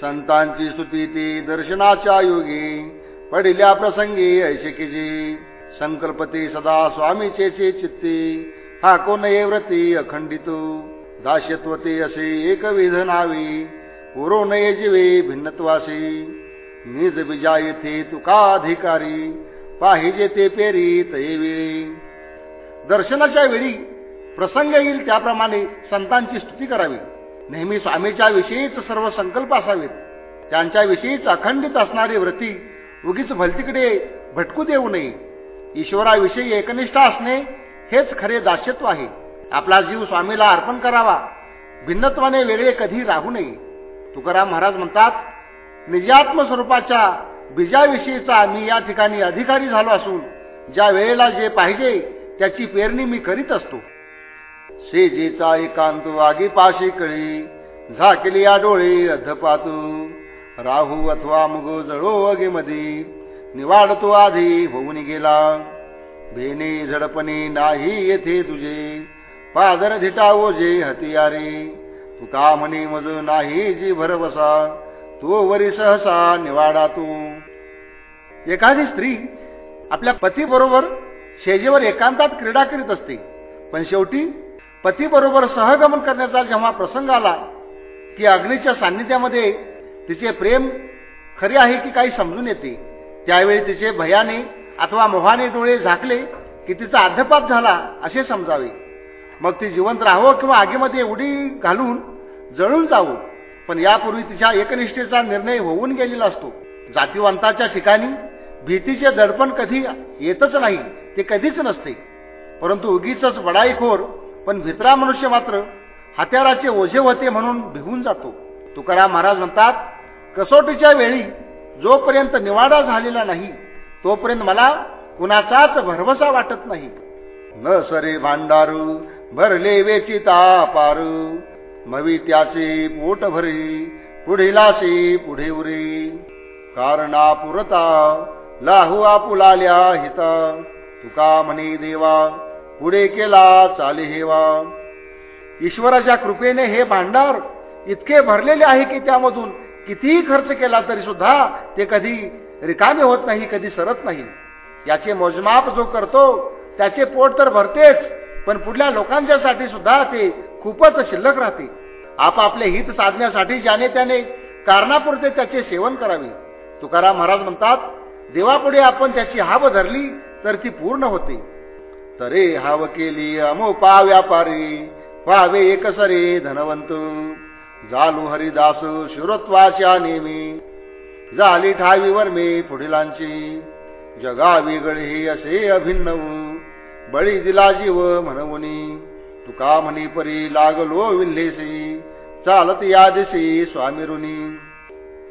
संतांची स्तुती ती दर्शनाच्या योगी. पडिल्या प्रसंगी ऐशिकीजी संकल्पती सदा स्वामीचे चित्ती. हा कोणये व्रती अखंडितो? दास्यत्वते असे एकविध नावी. पुरो नये जीवे भिन्नत्वासी. निज बिजा येथे तुका अधिकारी पाहिजे ते पेरी तयवेळी दर्शनाच्या वेळी प्रसंग येईल त्याप्रमाणे संतांची स्तुती करावी. नेहमी स्वामीच्या विषयीच सर्व संकल्प असावेत. त्यांच्या विषयीच अखंडित असणारी व्रती उगीच भलतीकडे भटकू देऊ नये. ईश्वराविषयी एकनिष्ठ असणे हेच खरे दास्यत्व आहे. आपला जीव स्वामीला अर्पण करावा. भिन्नत्वाने वेगळे कधी राहू नये. तुकाराम महाराज म्हणतात निजात्म स्वरूपाच्या बीजाविषयीचा मी या ठिकाणी अधिकारी झालो असून ज्या वेळेला जे पाहिजे त्याची पेरणी मी करीत असतो. श्रीजीचा एकांत आगीपाशी कळी झाकली या डोळी अधपातू राहू अथवा मुग जळो अगेमध्ये निवाडतो आधी होऊन गेला. भेने झडपणे नाही येथे तुझे पादर धिटा ओझे हतियारे. तू का म्हणे मज नाही जी भरवसा तो वरी सहसा निवाडा तू. एखादी स्त्री आपल्या पतीबरोबर शेजेवर एकांतात क्रीडा करीत असते पण शेवटी पतीबरोबर सहगमन करण्याचा जेव्हा प्रसंग आला की अग्नीच्या सान्निध्यामध्ये तिचे प्रेम खरे आहे की काही समजून येते त्यावेळी तिचे भयाने अथवा मोहाने डोळे झाकले की तिचा अध्यपात झाला असे समजावे. मग ती जिवंत राहावं किंवा आगीमध्ये उडी घालून जळून जावं पण यापूर्वी तिच्या एकनिष्ठेचा निर्णय होऊन गेलेला असतो. जातीवंताच्या ठिकाणी भीतीचे दडपण कधी येतच नाही ते कधीच नसते. परंतु उगीच बडाईखोर पण भित्रा मनुष्य मात्र हत्याराचे ओझे होते म्हणून भिवून जातो. तुकाराम महाराज म्हणतात कसोटीच्या वेळी जोपर्यंत निवाडा झालेला नाही तोपर्यंत मला कुणाचाच भरवसा वाटत नाही. न सरे भांडारू भरले वेची तापारू मवी त्याचे पोट भरी पुढीलासे पुढे उरे. कारणा पुरता लाहू आपुलाल्या हिता. तुका म्हणे देवा पुढे केला चाले हेवा. ईश्वराच्या कृपेने हे भांडार इतके भरलेले आहे की त्यामधून कितीही खर्च केला तरी सुद्धा ते कधी रिकामे होत नाही कधी सरत नाही. याचे मोजमाप जो करतो त्याचे पोट तर भरतेच पण पुढल्या लोकांच्यासाठी सुद्धा ते खूपच शिल्लक राहते. आपापले हित साधण्यासाठी ज्याने त्याने कारणापुरते त्याचे सेवन करावे. तुकाराम महाराज म्हणतात देवापुढे आपण त्याची हाव धरली तर ती पूर्ण होते. तरे हाव केली अमोपा व्यापारी. पावे एकसरे धनवंत. जालू हरिदास शुरत्वाच्या नेमी. झाली ठावीवर मी पुढिलांची. जगा वेगळे असे अभिन्न बळी दिला जीव म्हणवनी. तुका म्हणी परी लागलो विल्हेसी. चालत या दिशी स्वामी ऋणी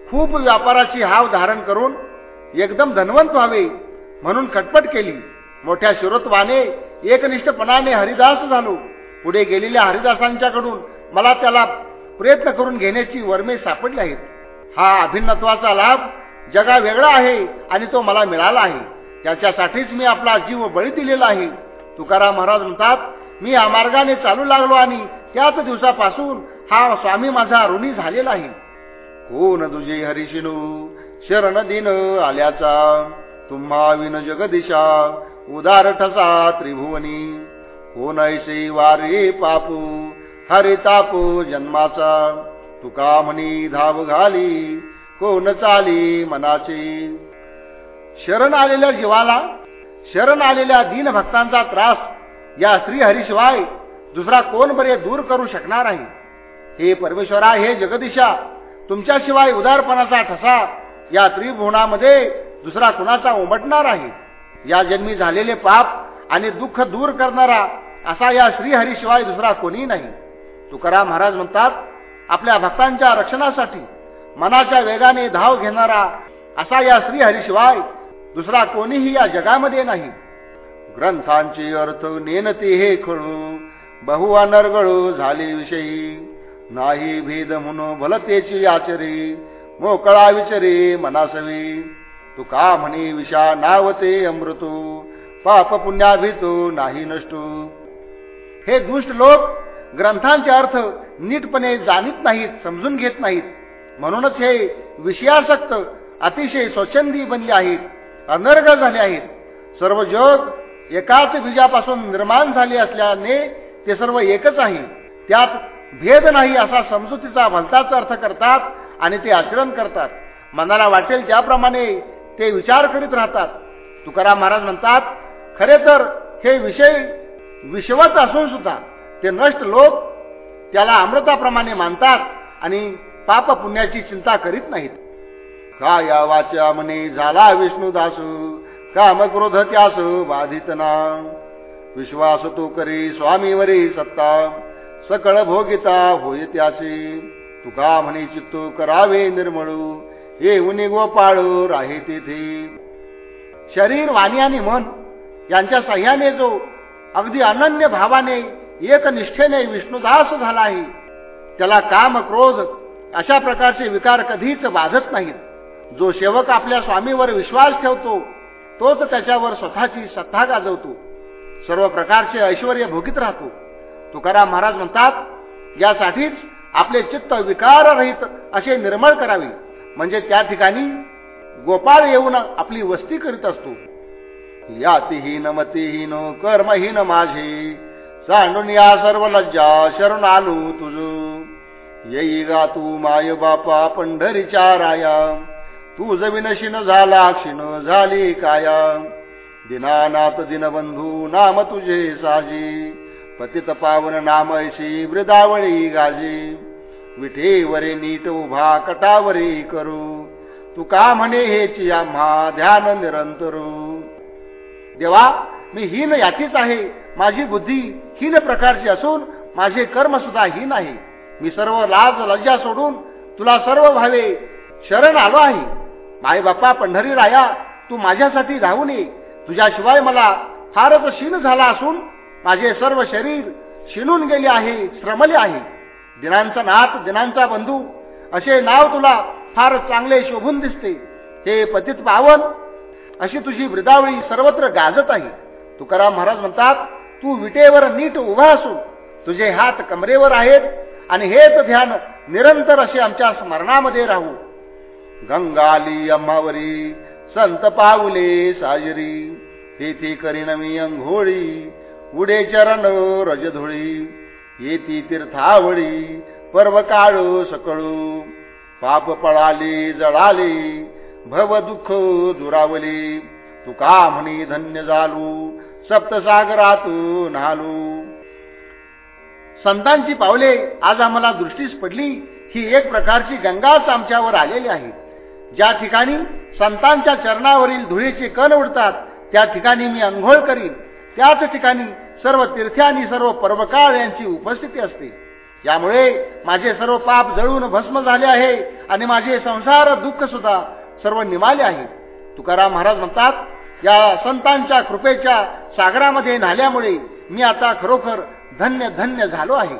खूप व्यापाराची हाव धारण करून एकदम धनवंत व्हावे म्हणून खटपट केली. मोठ्या शिरोत्वाने एकनिष्ठपणाने हरिदास झालो. पुढे गेलेल्या हरिदासांच्याकडून मला त्याला प्रयत्न करून घेण्याची वर्मे सापडली आहेत. हा अभिन्नत्वाचा लाभ जगा वेगळा आहे आणि तो मला मिळाला आहे. त्याच्यासाठीच मी आपला जीव बळी दिलेला आहे. तुकाराम महाराज म्हणतात मी या मार्गाने चालू लागलो आणि त्याच दिवसापासून हा स्वामी माझा ऋणी झालेला आहे. कोण तुझे हरिशिनू? शरण दिन आल्याचा. तुम्हा विन जगदिशा. उदार ठसा त्रिभुवनी. हो ऐसे वारे पापू हरितापू जन्माचा. तुका म्हणी धाव घाली कोण चाली मनाची. शरण आलेल्या जीवाला शरण आलेल्या दीन भक्तांचा त्रास या श्रीहरीशिवाय दुसरा कोण बरे दूर करू शकणार आहे? हे परमेश्वरा हे जगदिशा तुमच्याशिवाय उदारपणाचा ठसा या त्रिभुवनामध्ये दुसरा कुणाचा उमटणार आहे? या जन्मी झालेले पाप आणि दुःख दूर करणारा असा या श्रीहरीशिवाय दुसरा कोणी नाही. तुकाराम महाराज म्हणतात आपल्या भक्तांच्या रक्षणासाठी मनाच्या वेगाने धाव घेणारा असा या श्रीहरीशिवाय दुसरा कोणीही या जगामध्ये नाही. ग्रंथांचे अर्थ नेनती हे खळू बहु अनर्गळू झाली विषयी नाही भेद म्हणून भलतेची आचरी मोकळा विचरी मनासवी. तुका म्हणे विषा नावते अमृतू? पाप पुण्याभितो नाही नष्टू. हे दुष्ट लोक ग्रंथांचे अर्थ नीटपणे जाणीत नाहीत समजून घेत नाहीत. म्हणूनच हे विषयासक्त अतिशय स्वच्छंदी बनले आहेत अनर्ग झाले आहेत. सर्व जग एकाच बीजापासून निर्माण झाले असल्याने ते सर्व एकच आहे. त्यात भेद नाही असा समजुतीचा भलताच अर्थ करतात आणि ते आचरण करतात. मनाला वाटेल त्याप्रमाणे ते विचार करीत राहतात. तुकाराम महाराज म्हणतात खरे तर हे विषय विषवत असून सुद्धा ते नष्ट लोक त्याला अमृताप्रमाणे मानतात आणि पाप पुण्याची चिंता करीत नाहीत. का या वाच्या मने झाला विष्णुदास काम क्रोध त्यास बाधित ना? विश्वास तो करी स्वामीवरी सत्ता? सकळ भोगिता होय त्याचे? तुका म्हणे चित्तो करावे निर्मळू? येऊन व गोपाळू राही तेथे. शरीर वाणी आणि मन यांच्या सह्याने जो अगदी अनन्य भावाने एक निष्ठेने विष्णुदास झाला आहे त्याला काम क्रोध अशा प्रकारचे विकार कधीच बाधत नाहीत. जो सेवक आपल्या स्वामीवर विश्वास ठेवतो तोच त्याच्यावर स्वतःची सत्ता गाजवतो. सर्व प्रकारचे ऐश्वर भोगीत राहतो. तुकाराम महाराज म्हणतात यासाठीच आपले चित्त विकाररहित असे निर्मळ करावे. म्हणजे त्या ठिकाणी गोपाळ येऊन आपली वस्ती करीत असतो. यातीहीन मतीहीन कर्महीन माझे. सांडून या सर्व लज्जा शरण आलो तुझ. येई गा तू माय बापा पंढरीच्या राया. तू जविनशीन झाला क्षीण झाली काया. दिनानाथ दिनबंधू नाम तुझे साजी. पतित पावन नामयशी वृदावळी गाजी. विठेवरे नीट उभा कटावरी करू. तू का म्हणे हेची आम्हा ध्यान निरंतर. देवा मी हीन यातीच आहे. माझी बुद्धी हीन प्रकारची असून माझे कर्म सुद्धा हीन आहे. मी सर्व लाज लज्जा सोडून तुला सर्व भावे शरण आलो आहे. माय बाप्पा पंढरी राया तू माझ्यासाठी धावून ये. तुझ्याशिवाय मला फारच क्षीण झाला असून माझे सर्व शरीर शिनून गेले आहे श्रमले आहे. दिनांचा नाथ दिनांचा बंधू असे नाव तुला फार चांगले शोभून दिसते. हे पतित पावन अशी तुझी वृदावळी सर्वत्र गाजत आहे. तुकाराम महाराज म्हणतात तू विटेवर नीट उभा असून तुझे हात कमरेवर आहेत आणि हेच ध्यान निरंतर असे आमच्या स्मरणामध्ये राहू. गंगाली अम्मावरी संत पावले साजरी तेथे करीन मी अंघोळी उडे चरण रजधुळी येती तीर्थावळी पर्व काळू सकळू. पाप पळाले जळाले भव दुःख दुरावले. तुका म्हणी धन्य झालू सप्तसागरातून हालू संतांची पावले आज आम्हाला दृष्टीस पडली ही एक प्रकारची गंगाच आमच्यावर आलेली आहे. ज्या ठिकाणी संतांच्या चरणावरील धुळीचे कण उडतात त्या ठिकाणी मी अंघोळ करीन. त्याच ठिकाणी सर्व तीर्थे आणि सर्व पर्वकाळ यांची उपस्थिती असते. यामुळे माझे सर्व पाप जळून भस्म झाले आहे आणि माझे संसार दुःख सुद्धा सर्व निमाले आहे. तुकाराम महाराज म्हणतात या संतांच्या कृपेच्या सागरामध्ये न्हाल्यामुळे मी आता खरोखर धन्य धन्य झालो आहे.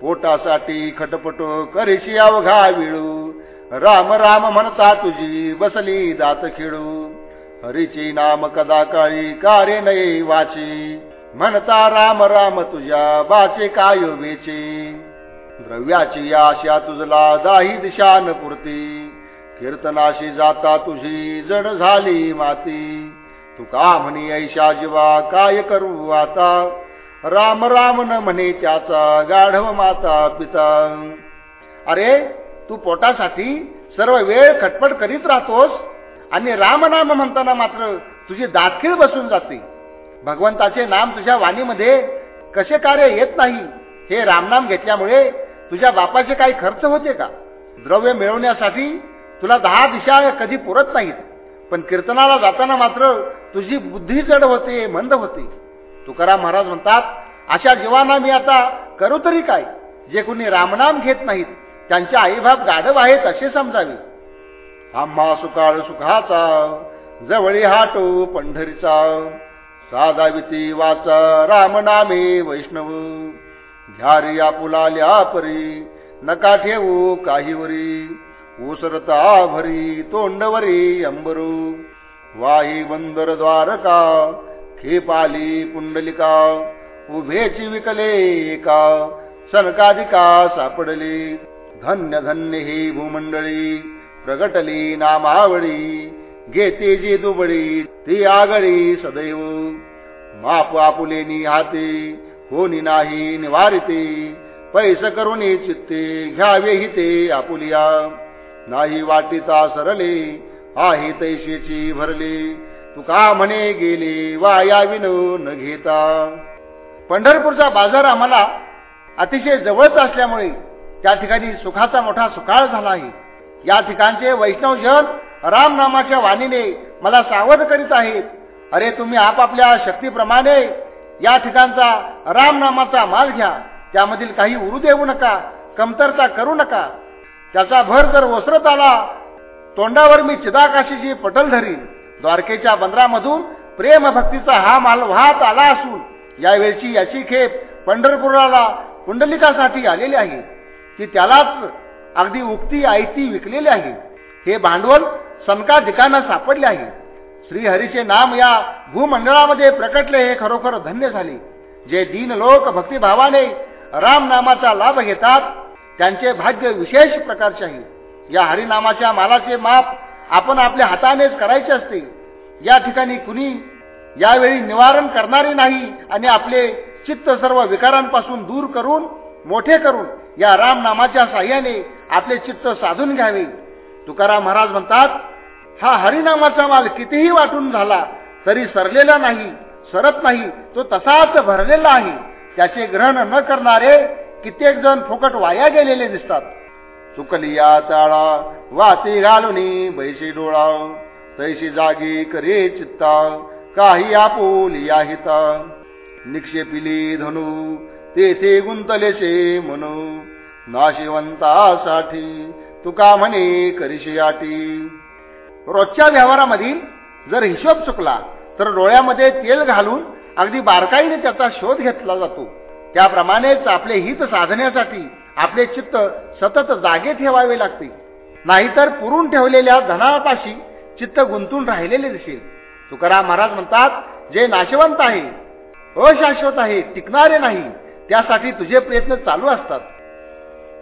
पोटासाठी खटपट करीशी अवघा विळू. राम राम म्हणता तुझी बसली दात खेळू हरीची नाम कदा काळी कारे नये वाची. म्हणता राम राम तुझ्या बाचे काय वेचे. द्रव्याची आशा तुझला दाही दिशान पुरती. कीर्तनाशी जाता तुझी जड झाली माती. तू का म्हणी ऐशा जीवा काय करू आता? राम राम न म्हणे त्याचा गाढव माता पिता. अरे तू पोटासाठी सर्व वेळ खटपट करीत राहतोस? आणि रामनाम म्हणताना मात्र तुझी दाखील बसून जाते. भगवंताचे नाम तुझ्या वाणीमध्ये कसे कार्य येत नाही हे रामनाम घेतल्यामुळे तुझ्या बापाचे काही खर्च होते का? द्रव्य मिळवण्यासाठी तुला दहा दिशा कधी पुरत नाहीत. पण कीर्तनाला जाताना मात्र तुझी बुद्धी जड होते मंद होते. तुकाराम महाराज म्हणतात अशा जीवांना मी आता करू तरी काय? जे कोणी रामनाम घेत नाहीत त्यांचे आईबाप गाढव आहेत असे समजावे. आम्हा सुकाळ सुखाचा जवळी हाटो पंढरीचा. साधाविती वाच वाचा रामनामे वैष्णव. घ्यारी आपुलाल्या परी नका ठेवू काहीवरी ओसरता भरी तोंडवरी अंबरू. वाही बंदर द्वारका खेपाली पुंडलिका. उभेची विकले एका सनकाधिका सापडली. धन्य धन्य ही भूमंडळी प्रगटली नामावळी. घेते जी दुबळी ती आगळी सदैव. माप आपुले हाते कोणी नाही निवारिते. पैस करुणी चित्ते घ्यावे हिते आपुलिया. नाही वाटीता सरले आहे तैशेची भरले. तुका म्हणे गेले वाया विनो न घेता. पंढरपूरचा बाजार आम्हाला अतिशय जवळच असल्यामुळे त्या ठिकाणी सुखाचा मोठा सुकाळ झाला आहे. या ठिकाणचे वैष्णवजन रामनामाच्या वाणीने मला सावध करीत आहेत. अरे तुम्ही आपापल्या शक्तीप्रमाणे या ठिकाणचा रामनामाचा माल घ्या. त्यामधील काही उरू देऊ नका कमतरता करू नका. त्याचा भर जर ओसरत आला तोंडावर मी चिदाकाशीची पटल धरीन. द्वारकेच्या बंदरामधून प्रेम भक्तीचा हा माल वाहत आला असून यावेळची याची खेप पंढरपुराला कुंडलिकासाठी आलेली आहे. की त्यालाच अगदी उक्ती आयती विकलेली आहे. हे भांडवल सनकाधिकांना सापडले आहे. श्रीहरीचे नाम या भूमंडळामध्ये प्रकटले हे खरोखर धन्य झाले. जे दीन लोक भक्तिभावाने राम नामाचा लाभ घेतात त्यांचे भाग्य विशेष प्रकारचे आहे. या हरिनामाच्या मालाचे माप आपण आपल्या हातानेच करायचे असते. या ठिकाणी कुणी यावेळी निवारण करणारे नाही आणि आपले चित्त सर्व विकारांपासून दूर करून मोठे करून या रामनामाच्या साह्याने आपले चित्त साधून घ्यावे. तुकाराम महाराज म्हणतात हा हरिनामाचा माल कितीही वाटून झाला तरी सरलेला नाही सरत नाही तो तसाच भरलेला आहे. त्याचे ग्रहण न करणारे कित्येक जण फुकट वाया गेलेले दिसतात. चुकलिया चाळा वाती घालून बैशी डोळा तैशी जागी करे चित्ता काही आपोलिया हिता. निक्षेपिली धनु तेथे गुंतलेचे म्हणू नाशिवंतासाठी तुका म्हणे करीशी रोजच्या व्यवहारामधील जर हिशोब चुकला तर डोळ्यामध्ये तेल घालून अगदी बारकाईने त्याचा शोध घेतला जातो. त्याप्रमाणेच आपले हित साधण्यासाठी आपले चित्त सतत जागे ठेवावे लागते. नाहीतर पुरून ठेवलेल्या धनापाशी चित्त गुंतून राहिलेले दिसेल. तुकाराम महाराज म्हणतात जे नाशवंत आहे अशाश्वत आहे टिकणारे नाही त्यासाठी तुझे प्रयत्न चालू असतात.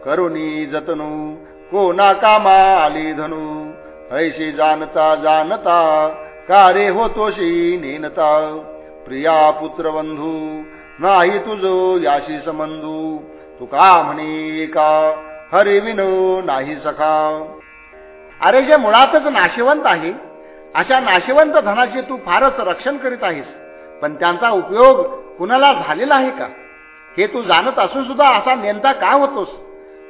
करुणी जतनू कोणा कामा आली धनू. ऐशी जाणता जाणता कारे होतोशी नेनता. प्रिया पुत्रबंधू नाही तुझो याशी संबंधू. तू का म्हणे का हरे विनो नाही सखा. अरे जे मुळातच नाशिवंत आहे अशा नाशिवंत धनाचे तू फारच रक्षण करीत आहेस. पण त्यांचा उपयोग कुणाला झालेला आहे का? हे तू जाणत असून सुद्धा असा नेमता का होतोस?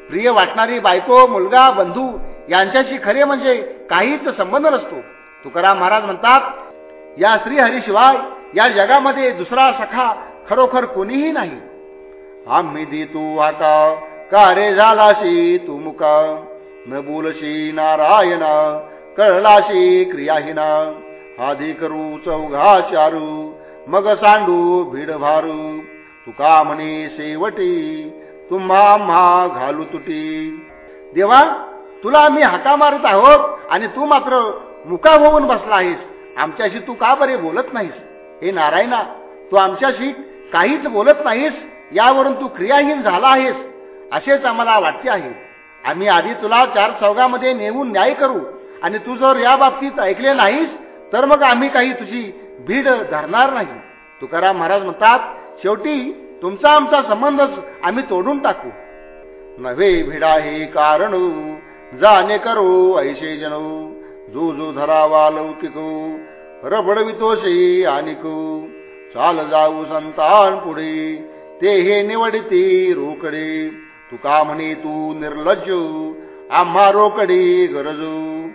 प्रिय वाटणारी बायको मुलगा बंधू यांच्याशी खरे म्हणजे काहीच संबंध नसतो. तुकाराम महाराज म्हणतात या श्रीहरीशिवाय या जगामध्ये दुसरा सखा खरोखर कोणीही नाही. आम्ही दी तू आका का रे झालाशी तू मुका न बोलशी नारायणा कळलाशी क्रियाहीना. आधी करू चौघा चारू मग सांडू भिड भारू तुका म्हणे शेवटी तुम्हा आम्हा घालू तुटी. देवा तुला आम्ही हाका मारत आहोत आणि तू मात्र मुका होऊन बसला आहेस. आमच्याशी तू का बरे बोलत नाहीस? हे नारायणा तू आमच्याशी काहीच बोलत नाहीस यावरून तू क्रियाहीन झाला आहेस असेच आम्हाला वाटते आहे. आम्ही आधी तुला चार चौघामध्ये नेऊन न्याय करू आणि तू जर या बाबतीत ऐकले नाहीस तर मग आम्ही काही तुझी भीड धरणार नाही. तुकाराम महाराज म्हणतात शेवटी तुमचा आमचा संबंधच आम्ही तोडून टाकू. नव्हे भिडा हे कारण जाणे करो ऐशे जनू जो जो धरावा लौकिको रबडवितोषी आणिको. चाल जाऊ संतान पुढे ते हे निवडते रोकडे. तुका म्हणे तू निर्लज्ज आम्हा रोकडे गरजू.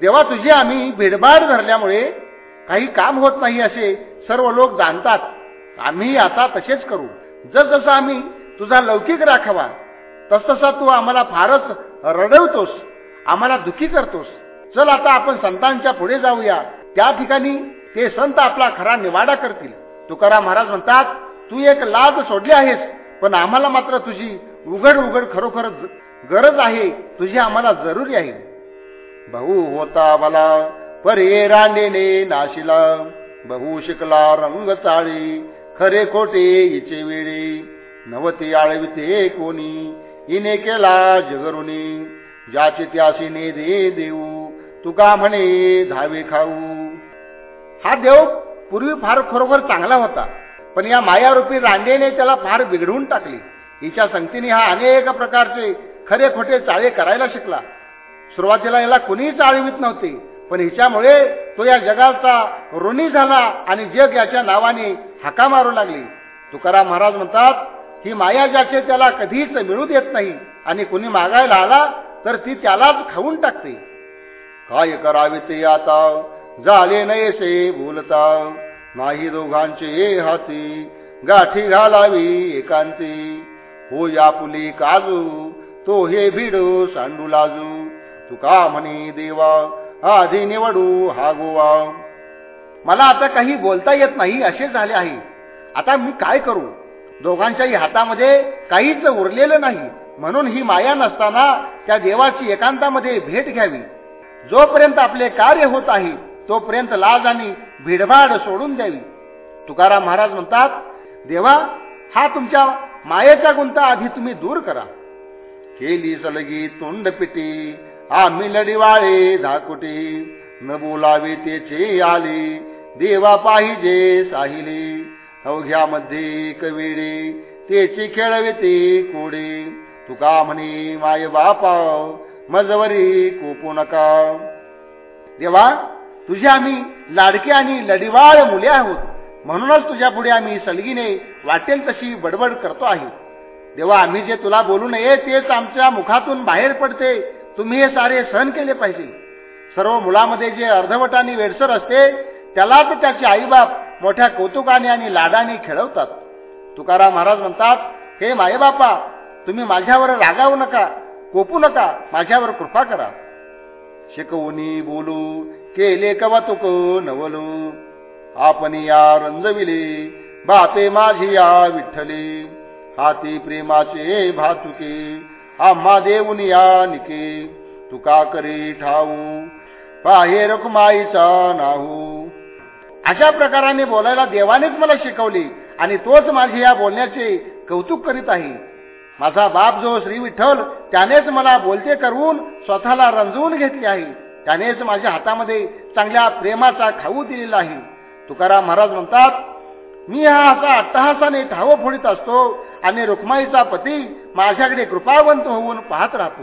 देवा तुझी आम्ही भेडबाड धरल्यामुळे काही काम होत नाही असे सर्व लोक जाणतात. आम्ही आता तसेच करू. जसजसं आम्ही तुझा लौकिक राखावा तस तसा तू आम्हाला फारच रडवतोस आम्हाला दुखी करतोस. चल आता आपण संतांच्या पुढे जाऊया. त्या ठिकाणी ते संत आपला खरा निवाडा करतील. तुकाराम महाराज म्हणतात तू एक लाज सोडली आहेस पण आम्हाला मात्र तुझी उघड उघड खरोखर गरज आहे. तुझी आम्हाला जरुरी आहे. भाऊ होता मला परे रांडेने नाशिला. बहु शिकला रंग चाळी खरे खोटे हिचे वेळे नवती आळविते कोणी? इने केला जगरुनी. ज्याचे त्यासीने दे देऊ. तुका म्हणे धावे खाऊ. हा देव पूर्वी फार खरोखर चांगला होता. पण या मायारूपी रांडेने त्याला फार बिघडवून टाकली. हिच्या संगतीने हा अनेक प्रकारचे खरे खोटे चाळे करायला शिकला. सुरुवातीला याला कुणीही चाळवीत नव्हते. पण हिच्यामुळे तो या जगाचा ऋणी झाला आणि जग याच्या नावाने हाका मारू लागली. तुकाराम महाराज म्हणतात ही माया ज्याचे त्याला कधीच मिळू देत नाही आणि कुणी मागायला आला तर ती त्यालाच खाऊन टाकते. काय करावे ते आता? झाले नयसे बोलता नाही दोघांचे हाती. गाठी घालावी एकांती. हो या पुली काजू. तो हे भिडू सांडू लाजू. तुका म्हणे देवा आधी निवडू हा गोवा मला आता काही बोलता येत नाही असे झाले आहे. आता मी काय करू? दोघांच्याही हातामध्ये काहीच उरलेलं नाही. म्हणून ही माया नसताना त्या देवाची एकांतामध्ये भेट घ्यावी. जोपर्यंत आपले कार्य होत आहे तोपर्यंत लाज आणि भिडभाड सोडून द्यावी. तुकाराम महाराज म्हणतात देवा हा तुमच्या मायेचा गुंता आधी तुम्ही दूर करा. केली सलगी तोंडपिटी आम्ही लढिवाळे धाकुटी न बोलावे तेचे आले. देवा पाहिजे साहिले. अवघ्यामध्ये कविडे तेचे खेळवे ते कोडे. तुका म्हणे माय बापा मजवरी कोपू नका. देवा तुझे आम्ही लाडके आणि लढिवाळ मुले आहोत. म्हणूनच तुझ्या पुढे आम्ही सलगीने वाटेल तशी बडबड करतो आहे. देवा आम्ही जे तुला बोलू नये तेच आमच्या मुखातून बाहेर पडते. तुम्ही हे सारे सहन केले पाहिजे. सर्व मुलामध्ये जे अर्धवटाने वेडसर असते त्यालाच त्याचे आईबाप मोठ्या कौतुकाने आणि लाडाने खेळवतात. तुकाराम महाराज म्हणतात हे मायबापा तुम्ही माझ्यावर रागावू नका कोपू नका माझ्यावर कृपा करा. शिकवणी बोलू केले कवातुक नवलू. आपण या रंजविले बापे माझी या विठ्ठले. हाती प्रेमाचे भातुके आम्हा देऊन या निके तुका करी ठाऊ पाहे रकुमाईचा नाहू. अशा प्रकाराने बोलायला देवानेच मला शिकवले आणि तोच माझे या बोलण्याचे कौतुक करीत आहे. माझा बाप जो श्री विठ्ठल त्यानेच मला बोलते करून स्वतःला रंजवून घेतले आहे. त्यानेच माझ्या हातामध्ये चांगल्या प्रेमाचा खाऊ दिलेला आहे. तुकाराम महाराज म्हणतात मी हा असा अट्टहासाने ठाव फोडीत असतो आणि रुक्माईचा पती माझ्याकडे कृपावंत होऊन पाहत राहतो.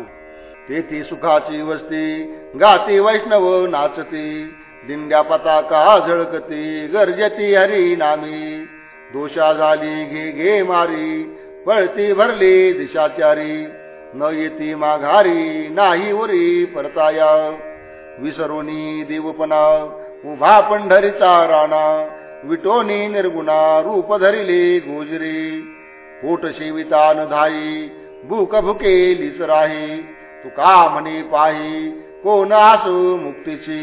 तेथे सुखाची वस्ती गाती वैष्णव नाचते. दिंड्या पताका झळकते गरजती हरी नामी. दोषा झाली घे घे मारी पळती भरली दिशाचारी न येती माघारी नाही उरी परताया. विसरोनी देवपणा उभा पंढरीचा राणा. विटोनी निर्गुणा रूप धरिले गोजरी. पोट न धाई भूक भुके लिच राही तुका म्हणे पाही कोण असो मुक्तीची?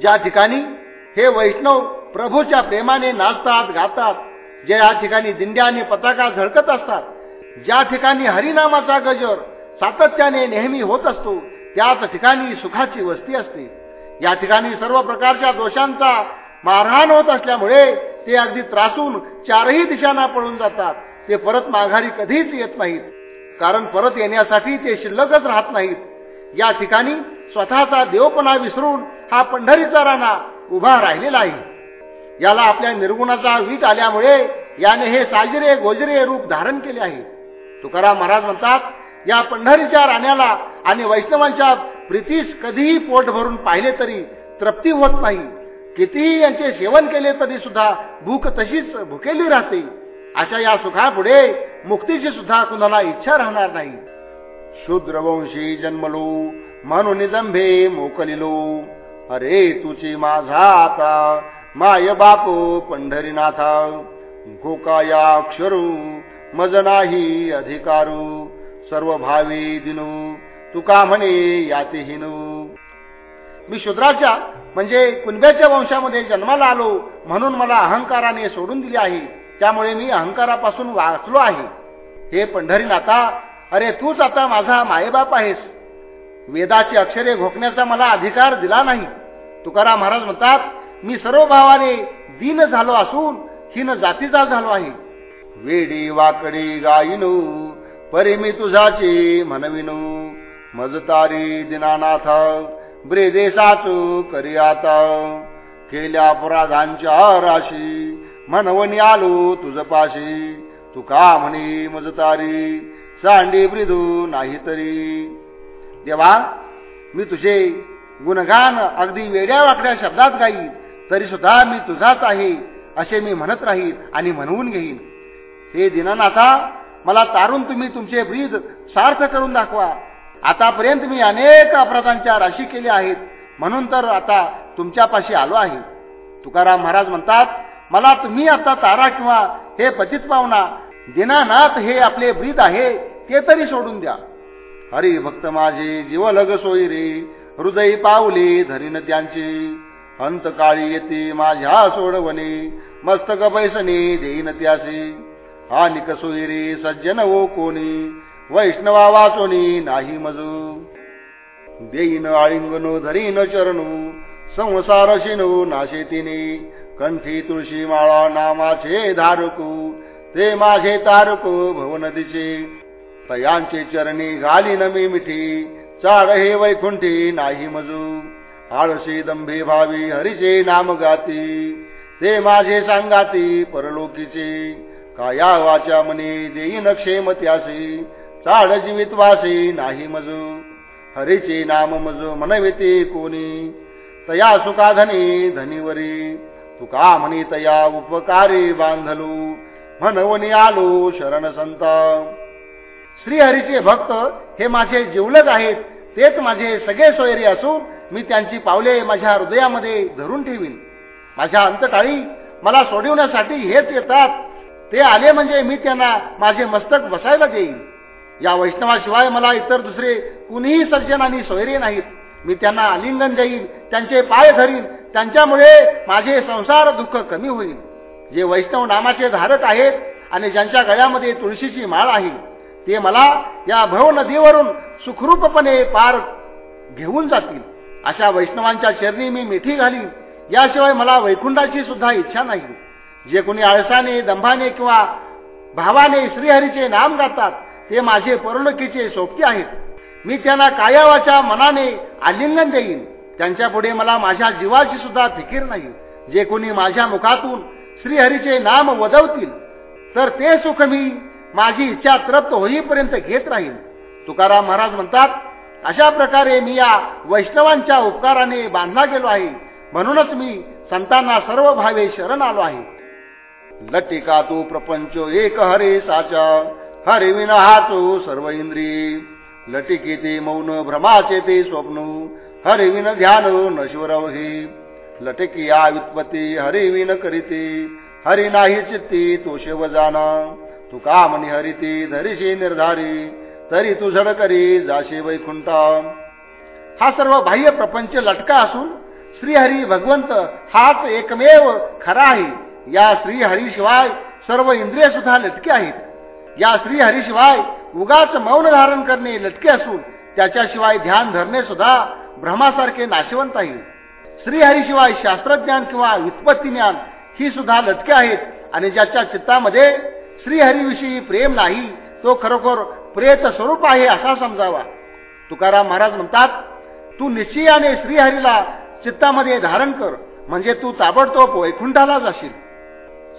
ज्या ठिकाणी हे वैष्णव प्रभूच्या प्रेमाने नाचतात गातात या ठिकाणी दिंड्या आणि पताका झळकत असतात ज्या ठिकाणी हरिनामाचा गजर सातत्याने नेहमी होत असतो त्याच ठिकाणी सुखाची वस्ती असते. या ठिकाणी सर्व प्रकारच्या दोषांचा मारहाण होत असल्यामुळे ते अगदी त्रासून चारही दिशांना पळून जातात. ते परत माघारी कधीच येत नाहीत. कारण परत येण्यासाठी ते शिल्लकच राहत नाहीत. या ठिकाणी स्वतःचा देवपणा विसरून हा पंढरीचा राणा उभा राहिलेला आहे. याला आपल्या निर्गुणाचा वीट आल्यामुळे याने हे साजरे गोजरे रूप धारण केले आहे. तुकाराम महाराज म्हणतात या पंढरीच्या राण्याला आणि वैष्णवांच्या प्रीतीस कधीही पोट भरून पाहिले तरी तृप्ती होत नाही. कितीही यांचे सेवन केले तरी सुद्धा भूक तशीच भुकेली राहते. अशा या सुखापुढे मुक्तीची सुद्धा कुणाला इच्छा राहणार नाही. शूद्रवंशी जन्मलो म्हणून जंभे मोकलिलो. अरे तुझी माझा आता माय बाप पंढरीनाथा. गोकाया अक्षरू मज नाही अधिकारू सर्व भावी दिनू तुका म्हणे याते हिनू मी शूद्राच्या म्हणजे कुणब्याच्या वंशामध्ये जन्माला आलो म्हणून मला अहंकाराने सोडून दिले आहे. त्यामुळे मी अहंकारापासून वाचलो आहे. हे पंढरीनाथा अरे तूच आता माझा मायबाप आहेस. वेदाची अक्षरे घोकण्याचा मला अधिकार दिला नाही. तुकाराम महाराज म्हणतात मी सर्व भावाने दीन झालो असून हिन जातीचा झालो आहे. वेडी वाकडी गायिनू परी मी तुझाची म्हणविनू मजतारी दिनानाथ ब्रेदेसाचू करी आता. केल्या अपराधांच्या राशी म्हणवणी आलो तुझ पाशी. तू का म्हणी मजतारी सांडी ब्रिदू नाही तरी. देवा मी तुझे गुणगान अगदी वेड्या वाकड्या शब्दात गाईन तरी सुद्धा मी तुझाच आहे असे मी म्हणत राहीन आणि म्हणवून घेईन. हे दिनानाथा मला तारून तुम्ही तुमचे ब्रीद सार्थ करून दाखवा. आतापर्यंत मी अनेक अपराधांच्या राशी केल्या आहेत. म्हणून तर आता तुमच्यापाशी आलो आहे. तुकाराम महाराज म्हणतात मला तुम्ही आता तारा किंवा हे पतित पाहुणा दिनानाथ हे आपले ब्रीद आहे ते तरी सोडून द्या. हरी भक्त माझे जीवलग सोयी रे हृदय पावले धरीन त्यांचे. अंतकाळी येते माझ्या सोडवणे मस्तक पैसने देईन त्यासे हा निक सोयी रे सज्जन ओ कोणी. वैष्णवा वाचोनी नाही मजू. देईन आळिंगनो धरीन चरणू संसार शिनू नाशे तिने कंठी तुळशी माळा नामाचे धारकू ते माझे तारकू भवनदीचे. तयांचे चरणी घाली मी मिठी चाड हे वैकुंठी नाही मजू. आळशी दंभे भावी हरीचे नाम गाती ते माझे सांगाती परलोकीचे. काया वाचा मनी देईन क्षेम त्यासी साड जीवित वासी नाही मजू. हरीचे नाम मजू म्हणविते कोणी. तया सुका धनी धनीवरी. तुका म्हणी तया उपकारी बांधलू. म्हणवनी आलो शरण संत. श्रीहरीचे भक्त हे माझे जिवलग आहेत. तेच माझे सगळे सोयरी असून मी त्यांची पावले माझ्या हृदयामध्ये धरून ठेवीन. माझ्या अंतकाळी मला सोडवण्यासाठी हेच येतात. ते आले म्हणजे मी त्यांना माझे मस्तक बसायला देईन. या वैष्णवाशिवाय मला इतर दुसरे कुणीही सज्जन आणि सोयरे नाहीत. मी त्यांना आलिंगन देईन त्यांचे पाय धरीन त्यांच्यामुळे माझे संसार दुःख कमी होईल. जे वैष्णव नामाचे धारक आहेत आणि ज्यांच्या गळ्यामध्ये तुळशीची माळ आहे ते मला या भव नदीवरून सुखरूपपणे पार घेऊन जातील. अशा वैष्णवांच्या चरणी मी मिठी घालीन. याशिवाय मला वैकुंठाची सुद्धा इच्छा नाही. जे कोणी आळसाने दंभाने किंवा भावाने श्रीहरीचे नाम गातात ते माझे परलोकीचे सोबती आहेत. मी त्यांना कायावाच्या मनाने आलिंगन देईन. त्यांच्या पुढे मला माझ्या जीवाची सुद्धा फिकीर नाही. जे कोणी माझ्या मुखातून श्रीहरीचे नाम वजवतील तर ते सुख मी माझी इच्छा तृप्त होईपर्यंत घेत राहील तुकाराम महाराज म्हणतात अशा प्रकारे मी या वैष्णवांच्या उपकाराने बांधला गेलो आहे. म्हणूनच मी संतांना सर्व भावे शरण आलो आहे. लटिका तू प्रपंच एक हरे साचा. हरिविन हाचो सर्व इंद्रिय लटिकेते मौन भ्रमाचे ते स्वप्न. हरिविन ध्यान नश्वर हे लटकिया व्युत्पत्ती हरिविन करीते. हरि नाही चित्ती तो शेव जाना. तू का म्हणी हरिती धरीशी निर्धारी. तरी तू झड करी जाशे वैकुंठा. हा सर्व बाह्य प्रपंच लटका असून श्रीहरी भगवंत हाच एकमेव खरा आहे. या श्रीहरीशिवाय सर्व इंद्रिय सुद्धा लटके आहेत. या श्रीहरीशिवाय उगाच मौन धारण करणे लटके असून त्याच्याशिवाय ध्यान धरणे सुद्धा भ्रमासारखे नाशवंत आहे. श्रीहरीशिवाय शास्त्रज्ञान किंवा व्युत्पत्ती ज्ञान ही सुद्धा लटके आहेत आणि ज्याच्या चित्तामध्ये श्रीहरीविषयी प्रेम नाही तो खरोखर प्रेत स्वरूप आहे असा समजावा. तुकाराम महाराज म्हणतात तू निश्चयाने श्रीहरीला चित्तामध्ये धारण कर म्हणजे तू ताबडतोब वैकुंठाला जाशील.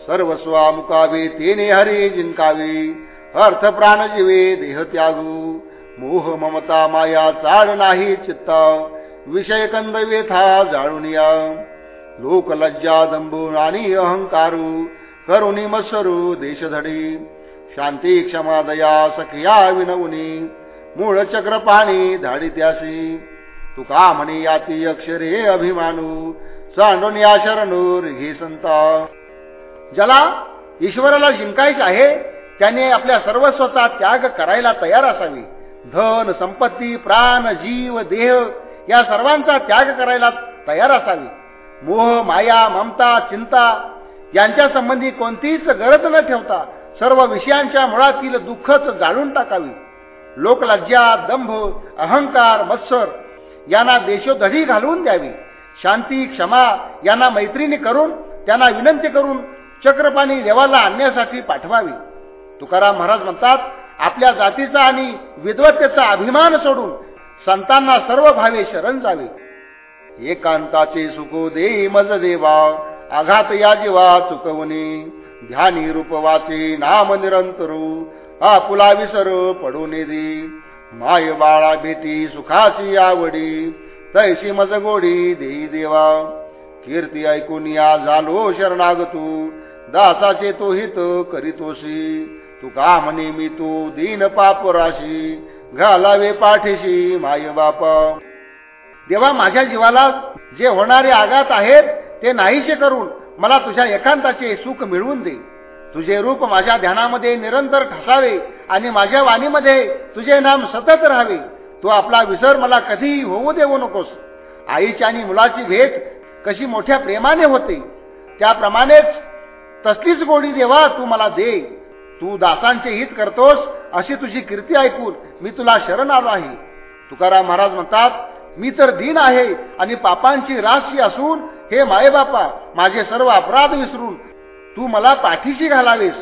सर्वस्वा मुकावे तेने हरी जिंकावे अर्थ प्राण जीवे देह त्यागू. मोह ममता माया चाड नाही चित्ता. विषय कंद वेथा जाळून या. लोक लज्जा दंभून आणि अहंकारू करुणी मत्सरू देशधडी. शांती क्षमा दया सखिया विनवनी मूळ चक्र पाणी धाडी त्यासी तुका म्हणे याती अक्षरे अभिमानू. चांडून या शरणूर घे संता. ज्याला ईश्वराला जिंकायचे आहे त्याने आपल्या सर्वस्वचा त्याग करायला तयार असावी. धन संपत्ती प्राण जीव देह या सर्वांचा त्याग करायला तयार असावी. मोह माया ममता चिंता यांच्या संबंधी कोणतीच गरज न ठेवता सर्व विषयांच्या मुळातील दुःखच जाळून टाकावी. लोकलज्जा दंभ अहंकार मत्सर यांना देशोधडी घालवून द्यावी. शांती क्षमा यांना मैत्रिणी करून त्यांना विनंती करून चक्रपाणी देवाला आणण्यासाठी पाठवावी. तुकाराम महाराज म्हणतात आपल्या जातीचा आणि विद्वत्तेचा अभिमान सोडून संतांना सर्व भावे शरण जावे एकांताचे सुखो देई मज देवा आघात या जीवा चुकवणे. ध्यानी रूपवाचे नाम निरंतरू आपुला विसर पडून दे माय बाळा भेटी सुखाची आवडी तैशी मज गोडी देई देवा. कीर्ती ऐकून या झालो शरणागतू दासाचे तो हित करीतोशी. तू का म्हणे मी तू दीन पापराशी घालावे पाठीशी माय बाप. देवा माझ्या जीवाला जे होणारे आघात आहेत ते नाहीसे करून मला तुझ्या एकांताचे सुख मिळवून दे. तुझे रूप माझ्या ध्यानामध्ये निरंतर ठसावे आणि माझ्या वाणीमध्ये तुझे नाम सतत राहावे. तू आपला विसर मला कधीही होऊ देऊ नकोस. आईची आणि मुलाची भेट कशी मोठ्या प्रेमाने होते. त्याप्रमाणेच तसलीच गोडी देवा तू मला दे. तू दासांचे हित करतोस अशी तुझी कीर्ती ऐकून मी तुला शरण आलो आहे. तुकाराम महाराज म्हणतात मी तर दीन आहे आणि पापांची राशी असून हे मायबापा माझे सर्व अपराध विसरून तू मला पाठीशी घालावीस.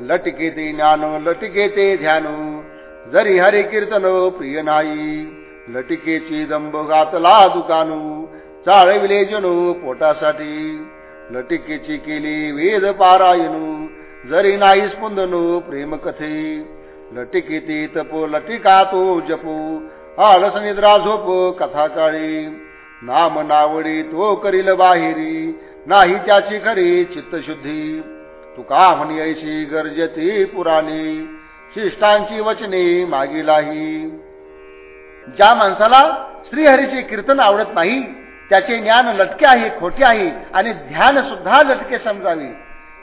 लटके ते ज्ञान लटके ते ध्यान. जरी हरे कीर्तन प्रिय नाही लटिकेची दंभ घातला दुकानू. चाळविले जणू पोटासाठी. लटिकेची केली वेद पारायणू. जरी नाही स्पंदनो प्रेम कथे लटिकेती तपो लटिका तो जपू. आळस निद्रा झोप कथा काळी नाम नावडी तो करील बाहेरी. नाही त्याची खरी चित्तशुद्धी. तुका म्हणी ऐशी गरजती पुराणी. शिष्टांची वचने मागीलाही. ज्या माणसाला श्रीहरीचे कीर्तन आवडत नाही त्याचे ज्ञान लटके आहे खोटे आहे आणि ध्यान सुद्धा लटके समजावे.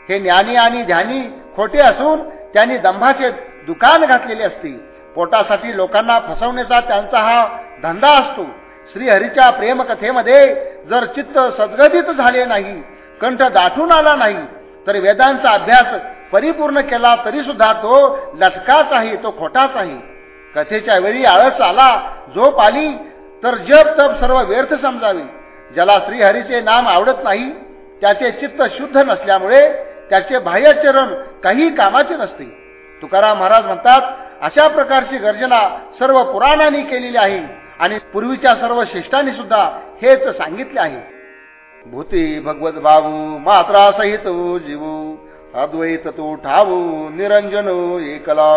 हे ज्ञानी आणि ध्यानी खोटे असून त्यांनी दंभाचे दुकान घातलेले असते. पोटासाठी लोकांना फसवण्याचा त्यांचा हा धंदा असतो. श्रीहरीच्या प्रेमकथेमध्ये जर चित्त सद्गदित झाले नाही कंठ दाटून आला नाही तर वेदांचा अभ्यास परिपूर्ण केला तरी सुद्धा तो लटकाच आहे तो खोटाच आहे. कथेच्या वेळी आळस आला झोप आली तर जप तप सर्व व्यर्थ समजावे. ज्याला श्रीहरीचे नाम आवडत नाही त्याचे चित्त शुद्ध नसल्यामुळे त्याचे बाह्यचरण काही कामाचे नसते. तुकाराम महाराज म्हणतात अशा प्रकारची गर्जना सर्व पुराणांनी केलेली आहे आणि पूर्वीच्या सर्व शिष्टांनी सुद्धा हेच सांगितले आहे. भूती भगवत भाऊ मात्रा सहित जीवू अद्वैत तो ठावू निरंजन एकला.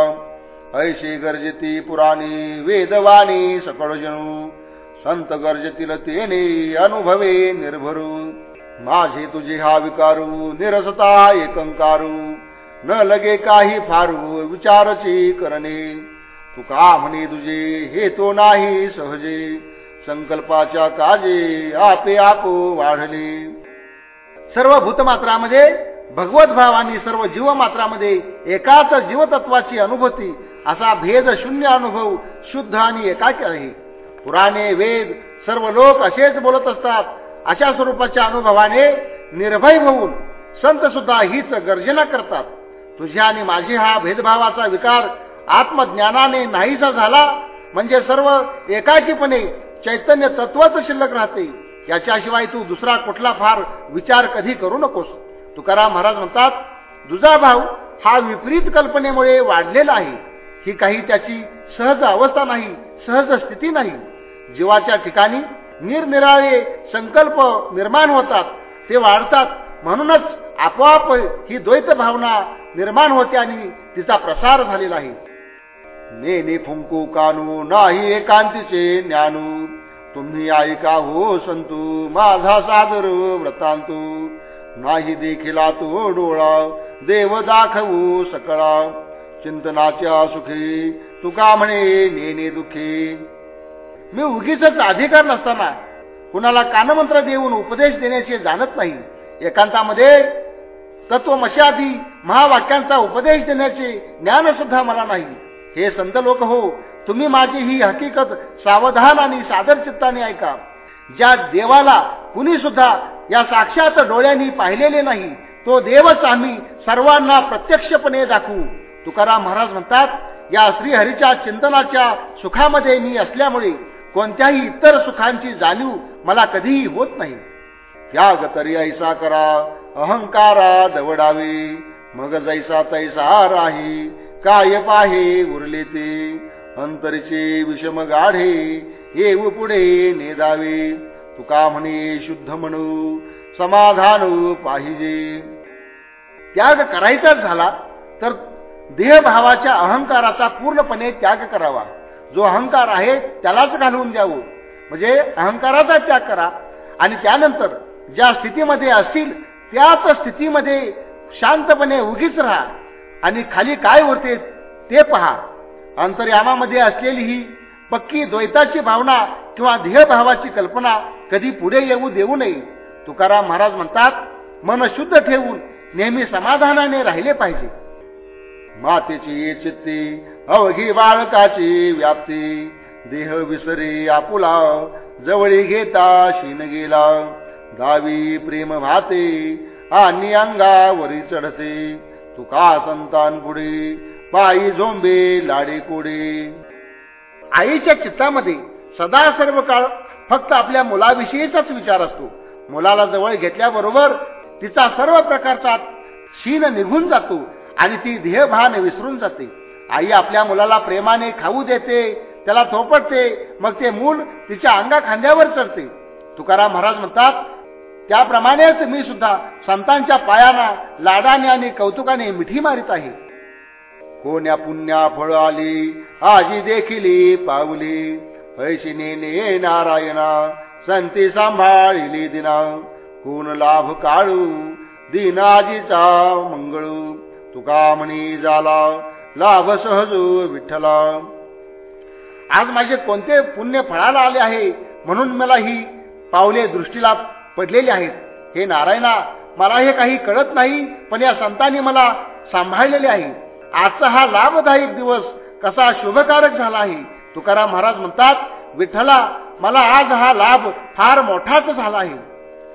ऐशी गरजेती पुराणी वेदवाणी सकळ जणू. संत गरजेतील तेने अनुभवे निर्भरू. माझे तुझे हा विकारू निरसता एकंकारू. न लगे काही फारू विचारची करणे. तू का म्हणे तुझे हे तो नाही सहजे. संकल्पाच्या काजे आपे आप वाढले. सर्व भूतमात्रामध्ये भगवत भावानी सर्व जीवमात्रामध्ये एकाच जीवतत्वाची अनुभूती असा भेद शून्य अनुभव शुद्ध आणि एकाकी आहे. पुराणे वेद सर्व लोक असेच बोलत असतात. अशा स्वरूपाच्या अनुभवाने निर्भय होऊन संत सुद्धा हीच गर्जना करतात. तुझ्या आणि माझी हा भेदभावाचा विकार आत्मज्ञानाने नाहीसा झाला म्हणजे सर्व एकाकीपणे चैतन्य तत्वच शिल्लक राहते. याच्याशिवाय तू दुसरा कुठला फार विचार कधी करू नकोस. तुकाराम महाराज म्हणतात दुजा भाव हा विपरीत कल्पनेमुळे वाढलेला आहे. ही काही त्याची सहज अवस्था नाही सहज स्थिती नाही. जीवाच्या ठिकाणी निरनिराळे संकल्प निर्माण होतात ते वाढतात. म्हणूनच आपोआप ही द्वैत भावना निर्माण होते आणि तिचा प्रसार झालेला आहे. नेने फुंकू कानू नाही एकांतीचे ज्ञानू. तुम्ही ऐका हो संतू माझा सादर व्रतांतू. नाही देखिला तो डोळा देव दाखवू सकळा चिंतनाच्या सुखी तुका म्हणे नेने दुखी. मी उगीच अधिकार नसताना कुणाला कानमंत्र देऊन उपदेश देण्याचे जाणत नाही. एकांतामध्ये तत्वमशादी महावाक्यांचा उपदेश देण्याचे ज्ञान सुद्धा मला नाही. हे संत लोक हो तुम्ही माझी ही हकीकत सावधान आणि सादर चित्ताने ऐका. ज्या देवाला कुणी सुद्धा या साक्षात डोळ्यांनी पाहिलेले नाही तो देवच आम्ही सर्वांना प्रत्यक्षपणे दाखवू. तुकाराम महाराज म्हणतात या श्रीहरीच्या चिंतनाच्या सुखामध्ये मी असल्यामुळे कोणत्याही इतर सुखांची जाणीव मला कधीही होत नाही. त्याग तरी ऐसा करा अहंकारा दवडावे मग जैसा तैसा राही काय पाहे उरले ते अंतरचे विषम गाढे येऊ पुढे नेदावे. तुका म्हणे शुद्ध म्हणू समाधान पाहिजे. त्याग करायचाच झाला तर देहभावाच्या अहंकाराचा पूर्णपणे त्याग करावा. जो अहंकार आहे त्यालाच घालवून द्यावं. म्हणजे अहंकाराचा त्याग करा. आणि त्यानंतर ज्या स्थितीमध्ये असतील त्याच स्थितीमध्ये शांतपणे उगीच राहा. आणि खाली काय होते ते पहा. अंतर्यामामध्ये असलेली ही पक्की द्वैताची भावना किंवा ध्येयभावाची कल्पना कधी पुढे येऊ देऊ नये. तुकाराम महाराज म्हणतात मन शुद्ध ठेवून नेहमी समाधानाने राहिले पाहिजे. मातेची चित्ती अवघी बाळकाची व्याप्ती. देह विसरे आपुला जवळी घेता शिन गेला. दावी प्रेम भाते आणि अंगावरी चढते. तुका संतान पुढे पायी झोंबे लाडे कोडे. आईच्या चित्तामध्ये सदा सर्व काळ फक्त आपल्या मुलाविषयीचाच विचार असतो. मुलाला जवळ घेतल्याबरोबर तिचा सर्व प्रकारचा शीन निघून जातो आणि ती ध्येयभान विसरून जाते. आई आपल्या मुलाला प्रेमाने खाऊ देते त्याला थोपटते मग ते मूल तिच्या अंगा खांद्यावर चढते तुकाराम महाराज म्हणतात त्याप्रमाणेच मी सुद्धा संतांच्या पायाना लाडाने आणि कौतुकाने मिठी मारित आहे. कोण्या पुण्या फळ आली आजी देखील पावली. पैशिने ने नारायणा संती सांभाळिली दिना. कोण लाभ काळू दिनाजीचा मंगळू. तुका म्हणी झाला लाभ सहज विठ्ठला. आज माझे कोणते पुण्य फळाला आले आहे म्हणून मला ही पावले दृष्टीला पडलेली आहेत. हे नारायणा मला हे काही कळत नाही पण या संतांनी मला सांभाळलेले आहे. आजचा हा लाभदायक दिवस कसा शुभकारक झाला आहे. तुकाराम महाराज म्हणतात विठ्ठला मला आज हा लाभ फार मोठाच झाला आहे.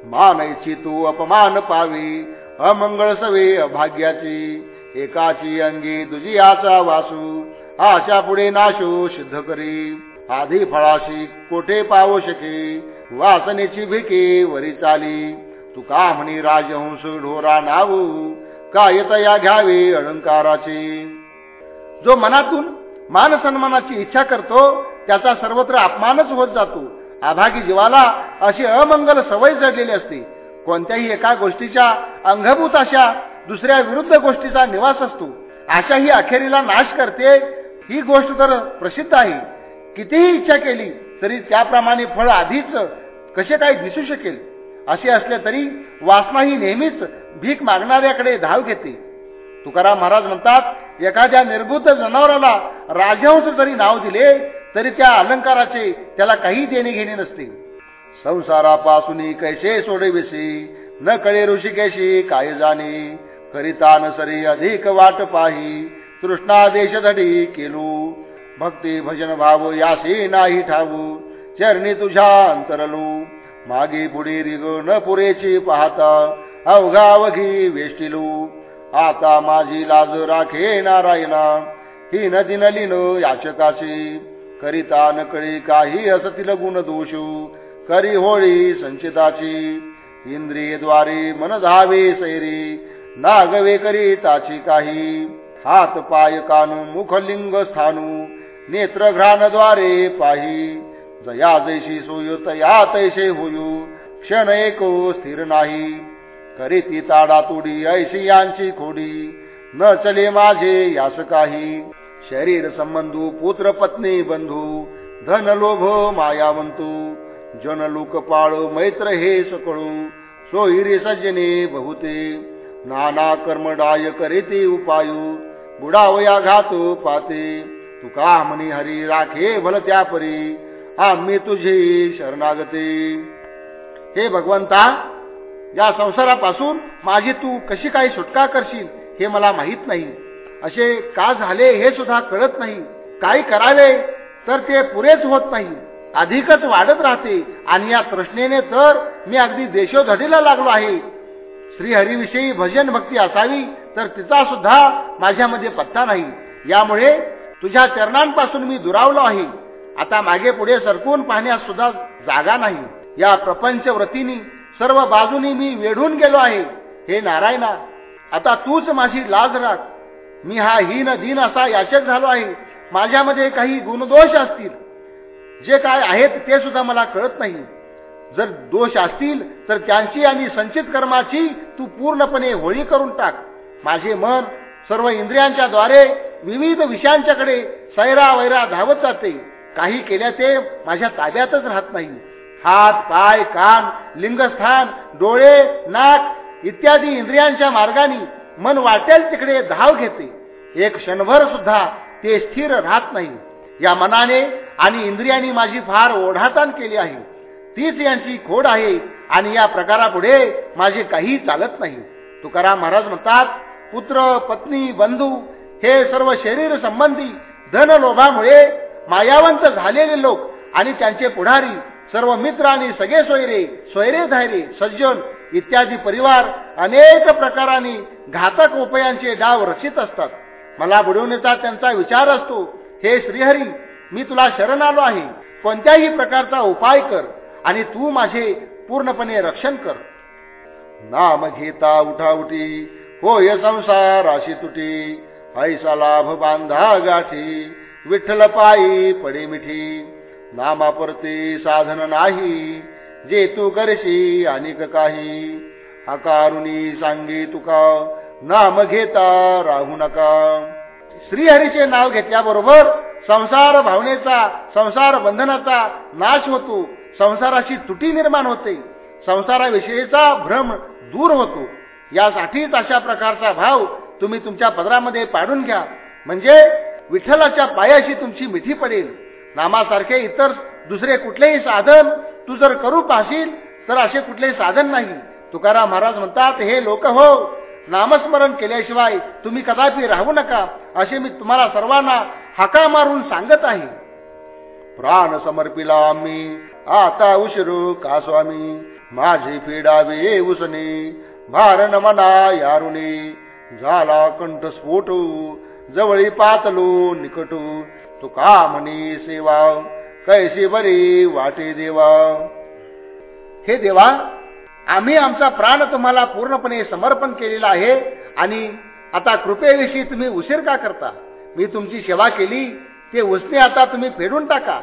मानायची तू अपमान पावी अमंगळ सवे अभाग्याची. एकाची अंगी दुजियाचा वासू. आशा पुढे नाशो सिद्ध करी. आधी फळाशी कोठे पावू शके? वासनेची भिके वरी चाली. तुका म्हणी राजहंस ढोरा नावू. काय तया घ्यावे अलंकाराचे? जो मनातून मान सन्मानाची इच्छा करतो त्याचा सर्वत्र अपमानच होत जातो. आभागी जीवाला अशी अमंगल सवय जडलेली असते. कोणत्याही एका गोष्टीच्या अंगभूत अशा दुसऱ्या विरुद्ध गोष्टीचा निवास असतो. अशा ही अखेरीला नाश करते ही गोष्ट तर प्रसिद्ध आहे. कितीही इच्छा केली तरी त्याप्रमाणे फळ आधीच कसे काय दिसू शकेल? असे असले तरी वासना ही नेहमीच भीक मागणाऱ्याकडे धाव घेते. तुकाराम महाराज म्हणतात एखाद्या निर्बुद्ध जनावराला राजहंस जरी नाव दिले तरी त्या अलंकाराचे त्याला काही देणे घेणे नसते. संसारापासून कैसे सोडविसी? न कळे ऋषिकेशी काय जाणे? करिता सरी अधिक वाट पाही तृष्णा देश धडी केलू. भक्ती भजन भाव यासी नाही ठावू चरणी तुझ्या अंतरलू. मागे पुढे रिग न पुरेची पाहता अवघावघी वेष्टिलू. आता माझी लाज राखे नारायणा ही नदी न याचकाशी. करिता न कळी काही असतील गुण दोषू करी होळी संचिताची. इंद्रियद्वारे मन धावे सैरी नागवे करी ताची काही. हात पाय कानू मुखलिंग स्थानू नेत्रघ्रानद्वारे पाही. जया जैशी सोय तया तैसे होयू. क्षण एको स्थिर नाही. करीती ताडा तुडी ऐशी यांची खोडी. न चले माझे यास काही. शरीर संबंधू पुत्र पत्नी बंधू. धन लोभ मायावंतू. जन लोकपाळ मैत्र हे सकळू. सोयरी सज्जने बहुते. नाना कर्मडाय करीते उपायू। बुडावया घातो पाते। तुका म्हणी हरी राखे भल त्या परी आम्ही तुझी शरणागते। हे भगवंता या संसारापासून माझी तू कशी काही सुटका करशील हे मला माहीत नाही. असे का झाले हे सुद्धा कळत नाही. काय करावे तर ते पुरेच होत नाही. अधिकच वाढत राहते आणि या तृष्णेने तर मी अगदी देशोधडीला लागलो आहे. श्रीहरीविषयी भजन भक्ती असावी तर तिचा सुद्धा माझ्यामध्ये पत्ता नाही. यामुळे तुझ्या चरणांपासून मी दुरावलो आहे. आता मागे पुढे सरकून पाहण्यास सुद्धा जागा नाही. या प्रपंच व्रतीनी सर्व बाजूनी मी वेढून गेलो आहे. हे नारायणा आता तूच माझी लाज राख. मी हा हीन दीन असा याचक झालो आहे. माझ्यामध्ये काही गुणदोष असतील. जे काय आहेत ते सुद्धा मला कळत नाही. जर दोष असतील तर त्यांची आणि संचित कर्माची तू पूर्णपणे होळी करून टाक. माझे मन सर्व इंद्रियांच्या द्वारे विविध विषयांच्याकडे सैरा वैरा धावत जाते. काही केल्या ते माझ्या ताब्यातच राहत नाही. हात पाय कान लिंगस्थान डोळे नाक इत्यादी इंद्रियांच्या मार्गाने मन वाटेल तिकडे धाव घेते. एक क्षणभर सुद्धा ते स्थिर राहत नाही. या मनाने आणि इंद्रियांनी माझी फार ओढाताण केली आहे. तीच यांची खोड आहे आणि या प्रकारापुढे माझे काही चालत नाही. तुकाराम महाराज म्हणतात पुत्र पत्नी बंधू हे सर्व शरीर संबंधी धन लोभामुळे मायावंत झालेले लोक आणि त्यांचे पुढारी सर्व मित्र आणि सगळे सोयरे सोयरे धायरे सज्जन इत्यादी परिवार अनेक प्रकाराने घातक उपायांचे डाव रचित असतात. मला बुडवण्याचा त्यांचा विचार असतो हे श्रीहरी मी तुला शरण आलो आहे. कोणत्याही प्रकारचा उपाय कर. आणि तू माझे पूर्णपणे रक्षण कर. नाम घेता उठाउटी होय संसाराशी तुटी. ऐसा लाभ बांधा गाठी. विठ्ठल पायी पडे मिठी. नामापुरते साधन नाही जे तू करशी अनेक काही. आकारुणी सांगे तुका नाम घेता राहू नका. श्रीहरीचे नाव घेतल्याबरोबर संसार भावनेचा संसार बंधनाचा नाश होतो. संसाराची तुटी निर्माण होते. संसाराविषयीचा भ्रम दूर होतो. यासाठीच अशा प्रकारचा भाव तुम्ही तुमच्या पदरामध्ये पाडून घ्या. म्हणजे विठ्ठलाच्या पायाशी तुमची मिठी पडेल. नामासारखे इतर दुसरे कुठलेही साधन तू जर करू पाहशील तर असे कुठलेही साधन नाही. तुकाराम महाराज म्हणतात हे लोक हो नामस्मरण केल्याशिवाय तुम्ही कदापि राहू नका. असे मी तुम्हाला सर्वांना हाका मारून सांगत आहे. प्राण समर्पिला आम्ही आता उशिरू का स्वामी? माझी पिडावे उसने भारण मना यारुने. झाला कंठस्फोट जवळी पातलो निकटू. का म्हणे सेवा? कैसे बरे वाटे देवा? हे देवा आम्ही आमचा प्राण तुम्हाला पूर्णपणे समर्पण केलेला आहे आणि आता कृपेविषयी तुम्ही उशीर का करता? मी तुमची सेवा केली ते उसने आता तुम्ही फेडून टाका.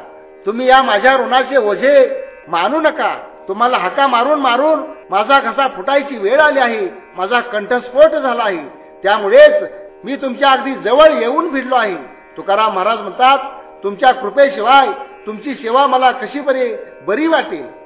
तुम्ही या माझ्या ऋणाचे ओझे मानू नका. तुम्हाला हाका मारून मारून माझा घसा फुटायची वेळ आली आहे. माझा कंठस्फोट झाला आहे. त्यामुळेच मी तुमच्या अगदी जवळ येऊन भिडलो आहे. तुकाराम महाराज म्हणतात तुमच्या कृपेशिवाय तुमची सेवा मला कशी बरे बरी वाटेल?